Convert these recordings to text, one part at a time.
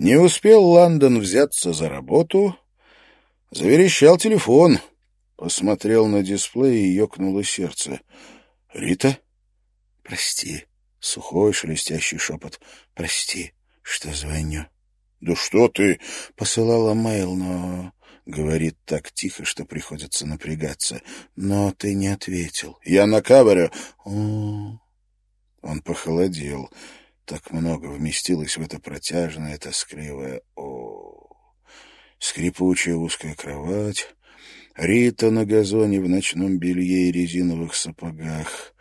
Не успел Лондон взяться за работу, заверещал телефон. Посмотрел на дисплей и ёкнуло сердце. «Рита?» «Прости», — сухой шелестящий шепот. «Прости, что звоню». «Да что ты?» — посылала мейл, но... Говорит так тихо, что приходится напрягаться. «Но ты не ответил». «Я на кавере». Он похолодел. Так много вместилось в это протяжное, тоскливое «О». Скрипучая узкая кровать, Рита на газоне в ночном белье и резиновых сапогах.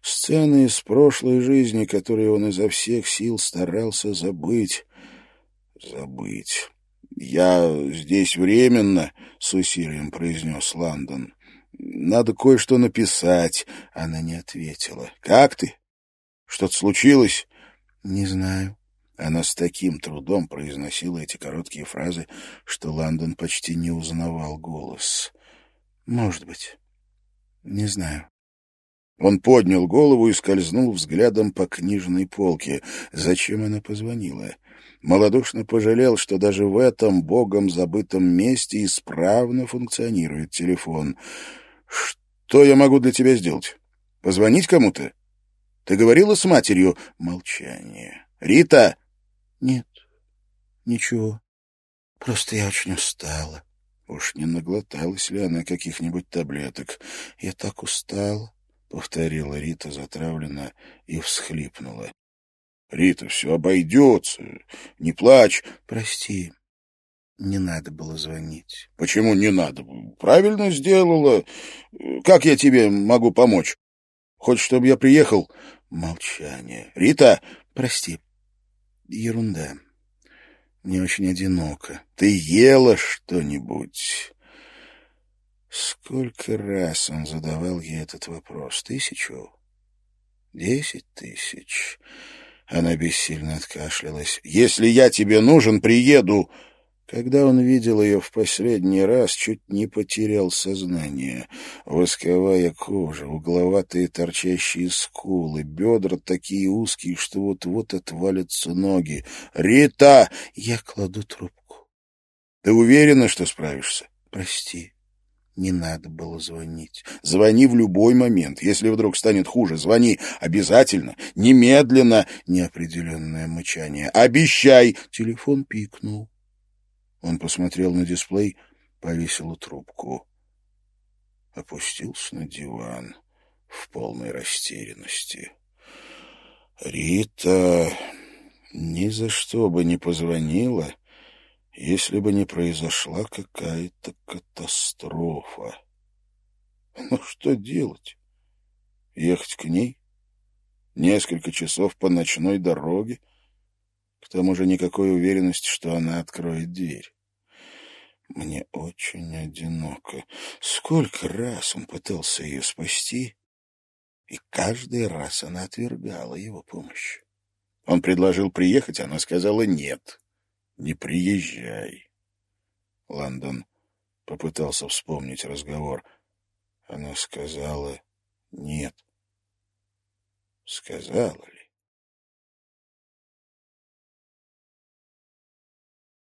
Сцены из прошлой жизни, которые он изо всех сил старался забыть. Забыть. «Я здесь временно», — с усилием произнес Лондон. «Надо кое-что написать». Она не ответила. «Как ты? Что-то случилось?» «Не знаю». Она с таким трудом произносила эти короткие фразы, что Лондон почти не узнавал голос. «Может быть. Не знаю». Он поднял голову и скользнул взглядом по книжной полке. Зачем она позвонила? Молодушно пожалел, что даже в этом богом забытом месте исправно функционирует телефон. «Что я могу для тебя сделать? Позвонить кому-то? Ты говорила с матерью?» Молчание. «Рита!» «Нет, ничего. Просто я очень устала». Уж не наглоталась ли она каких-нибудь таблеток? Я так устала, — повторила Рита затравленно и всхлипнула. — Рита, все обойдется. Не плачь. — Прости, не надо было звонить. — Почему не надо? Правильно сделала. Как я тебе могу помочь? Хочешь, чтобы я приехал? Молчание. — Рита! — Прости. Ерунда. Мне очень одиноко. Ты ела что-нибудь? Сколько раз он задавал ей этот вопрос? Тысячу? Десять тысяч? Она бессильно откашлялась. «Если я тебе нужен, приеду!» Когда он видел ее в последний раз, чуть не потерял сознание. Восковая кожа, угловатые торчащие скулы, бедра такие узкие, что вот-вот отвалятся ноги. «Рита!» Я кладу трубку. «Ты уверена, что справишься?» «Прости, не надо было звонить. Звони в любой момент. Если вдруг станет хуже, звони. Обязательно. Немедленно. Неопределенное мычание. Обещай. Телефон пикнул. Он посмотрел на дисплей, повесил трубку. Опустился на диван в полной растерянности. Рита ни за что бы не позвонила, если бы не произошла какая-то катастрофа. Ну что делать? Ехать к ней? Несколько часов по ночной дороге? Тому же никакой уверенности, что она откроет дверь. Мне очень одиноко. Сколько раз он пытался ее спасти, и каждый раз она отвергала его помощь. Он предложил приехать, она сказала «нет, не приезжай». Лондон попытался вспомнить разговор. Она сказала «нет». Сказала ли?